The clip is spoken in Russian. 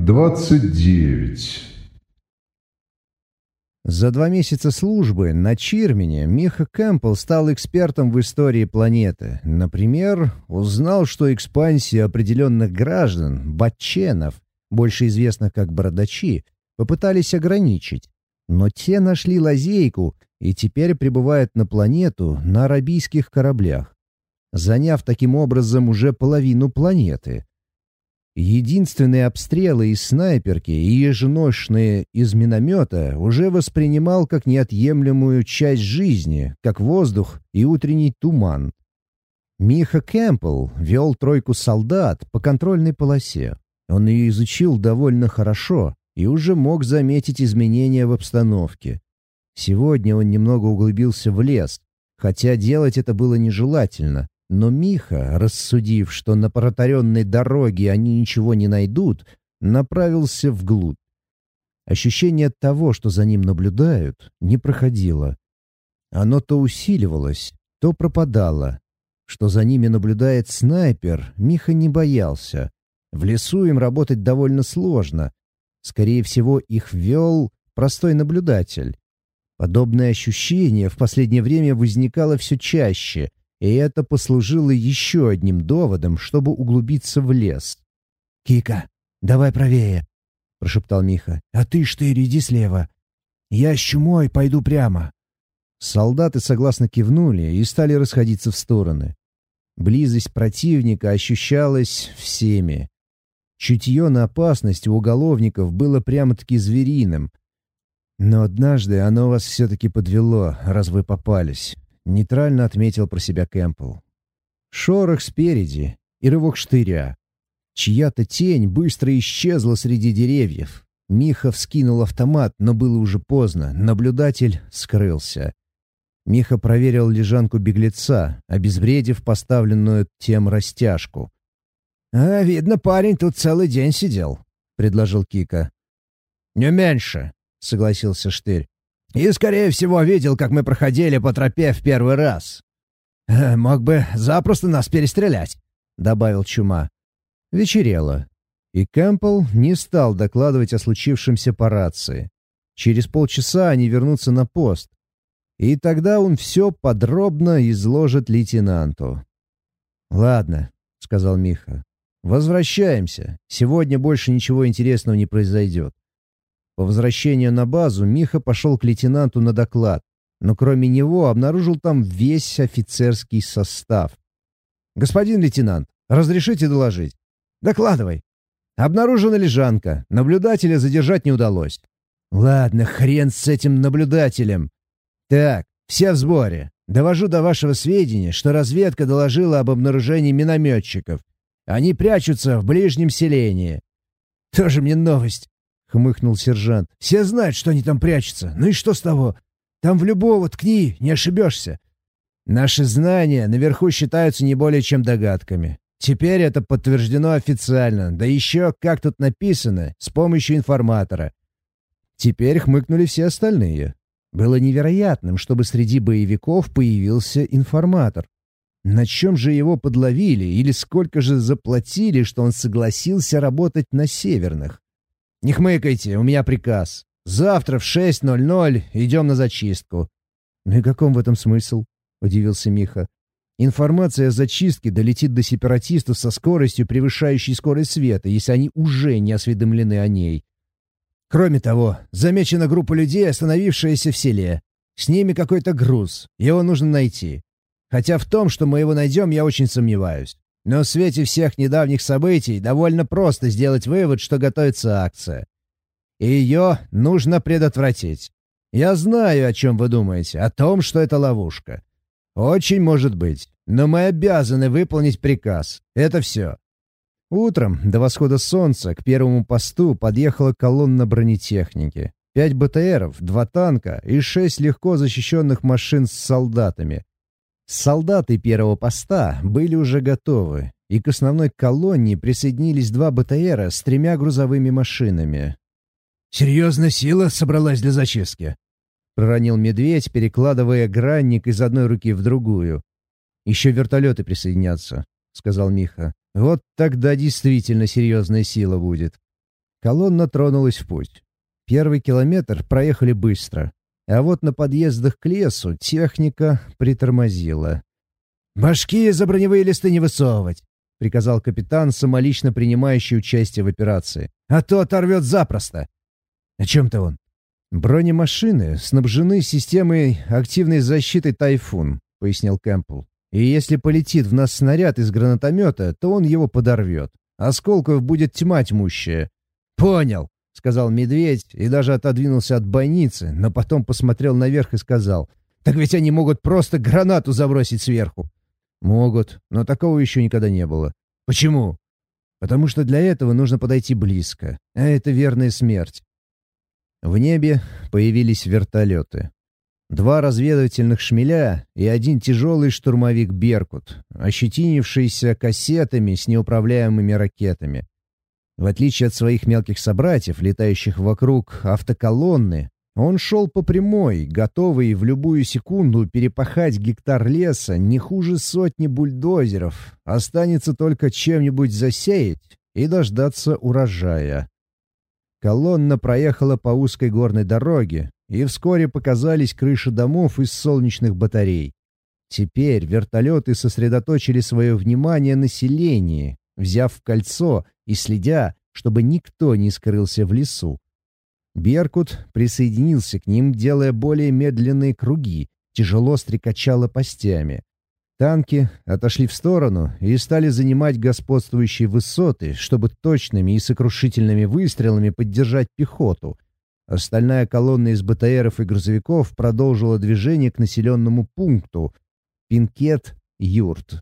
29 За два месяца службы на Чирмене Миха Кэмпбелл стал экспертом в истории планеты. Например, узнал, что экспансия определенных граждан, батченов, больше известных как бородачи, попытались ограничить. Но те нашли лазейку и теперь прибывают на планету на арабийских кораблях, заняв таким образом уже половину планеты. Единственные обстрелы из снайперки и еженочные из миномета уже воспринимал как неотъемлемую часть жизни, как воздух и утренний туман. Миха Кэмпбелл вел тройку солдат по контрольной полосе. Он ее изучил довольно хорошо и уже мог заметить изменения в обстановке. Сегодня он немного углубился в лес, хотя делать это было нежелательно. Но Миха, рассудив, что на протаренной дороге они ничего не найдут, направился вглубь. Ощущение того, что за ним наблюдают, не проходило. Оно то усиливалось, то пропадало. Что за ними наблюдает снайпер, Миха не боялся. В лесу им работать довольно сложно. Скорее всего, их вел простой наблюдатель. Подобное ощущение в последнее время возникало все чаще — и это послужило еще одним доводом, чтобы углубиться в лес. «Кика, давай правее», — прошептал Миха. «А ты, Штырь, иди слева. Я с чумой пойду прямо». Солдаты согласно кивнули и стали расходиться в стороны. Близость противника ощущалась всеми. Чутье на опасность у уголовников было прямо-таки звериным. Но однажды оно вас все-таки подвело, раз вы попались. — нейтрально отметил про себя Кэмпбелл. Шорох спереди и рывок штыря. Чья-то тень быстро исчезла среди деревьев. Миха вскинул автомат, но было уже поздно. Наблюдатель скрылся. Миха проверил лежанку беглеца, обезвредив поставленную тем растяжку. «А, видно, парень тут целый день сидел», — предложил Кика. «Не меньше», — согласился Штырь. И, скорее всего, видел, как мы проходили по тропе в первый раз. «Э, «Мог бы запросто нас перестрелять», — добавил Чума. Вечерело, и Кэмпбелл не стал докладывать о случившемся по рации. Через полчаса они вернутся на пост, и тогда он все подробно изложит лейтенанту. «Ладно», — сказал Миха, — «возвращаемся. Сегодня больше ничего интересного не произойдет. По возвращению на базу Миха пошел к лейтенанту на доклад, но кроме него обнаружил там весь офицерский состав. «Господин лейтенант, разрешите доложить?» «Докладывай». «Обнаружена лежанка. Наблюдателя задержать не удалось». «Ладно, хрен с этим наблюдателем. Так, все в сборе. Довожу до вашего сведения, что разведка доложила об обнаружении минометчиков. Они прячутся в ближнем селении». «Тоже мне новость. — хмыкнул сержант. «Все знают, что они там прячутся. Ну и что с того? Там в любого ткни, не ошибешься. Наши знания наверху считаются не более чем догадками. Теперь это подтверждено официально, да еще, как тут написано, с помощью информатора. Теперь хмыкнули все остальные. Было невероятным, чтобы среди боевиков появился информатор. На чем же его подловили или сколько же заплатили, что он согласился работать на северных? «Не хмыкайте, у меня приказ. Завтра в 6.00 идем на зачистку». «Ну и каком в этом смысл?» — удивился Миха. «Информация о зачистке долетит до сепаратистов со скоростью, превышающей скорость света, если они уже не осведомлены о ней. Кроме того, замечена группа людей, остановившаяся в селе. С ними какой-то груз, его нужно найти. Хотя в том, что мы его найдем, я очень сомневаюсь. Но в свете всех недавних событий довольно просто сделать вывод, что готовится акция. И ее нужно предотвратить. Я знаю, о чем вы думаете, о том, что это ловушка. Очень может быть, но мы обязаны выполнить приказ. Это все. Утром, до восхода солнца, к первому посту подъехала колонна бронетехники. Пять БТРов, два танка и шесть легко защищенных машин с солдатами. Солдаты первого поста были уже готовы, и к основной колонне присоединились два БТРа с тремя грузовыми машинами. «Серьезная сила собралась для зачистки», — проронил медведь, перекладывая гранник из одной руки в другую. «Еще вертолеты присоединятся», — сказал Миха. «Вот тогда действительно серьезная сила будет». Колонна тронулась в путь. Первый километр проехали быстро, а вот на подъездах к лесу техника притормозила. «Башки за броневые листы не высовывать!» — приказал капитан, самолично принимающий участие в операции. «А то оторвет запросто!» «О чем-то он?» «Бронемашины снабжены системой активной защиты «Тайфун», — пояснил Кэмпбелл. «И если полетит в нас снаряд из гранатомета, то он его подорвет. Осколков будет тьма тьмущая». «Понял», — сказал медведь и даже отодвинулся от бойницы, но потом посмотрел наверх и сказал. «Так ведь они могут просто гранату забросить сверху». «Могут, но такого еще никогда не было». «Почему?» «Потому что для этого нужно подойти близко, а это верная смерть. В небе появились вертолеты. Два разведывательных шмеля и один тяжелый штурмовик «Беркут», ощетинившийся кассетами с неуправляемыми ракетами. В отличие от своих мелких собратьев, летающих вокруг автоколонны, он шел по прямой, готовый в любую секунду перепахать гектар леса не хуже сотни бульдозеров. Останется только чем-нибудь засеять и дождаться урожая. Колонна проехала по узкой горной дороге, и вскоре показались крыши домов из солнечных батарей. Теперь вертолеты сосредоточили свое внимание на селении, взяв в кольцо и следя, чтобы никто не скрылся в лесу. Беркут присоединился к ним, делая более медленные круги, тяжело стрекача лопастями. Танки отошли в сторону и стали занимать господствующие высоты, чтобы точными и сокрушительными выстрелами поддержать пехоту. Остальная колонна из БТРов и грузовиков продолжила движение к населенному пункту Пинкет-Юрт.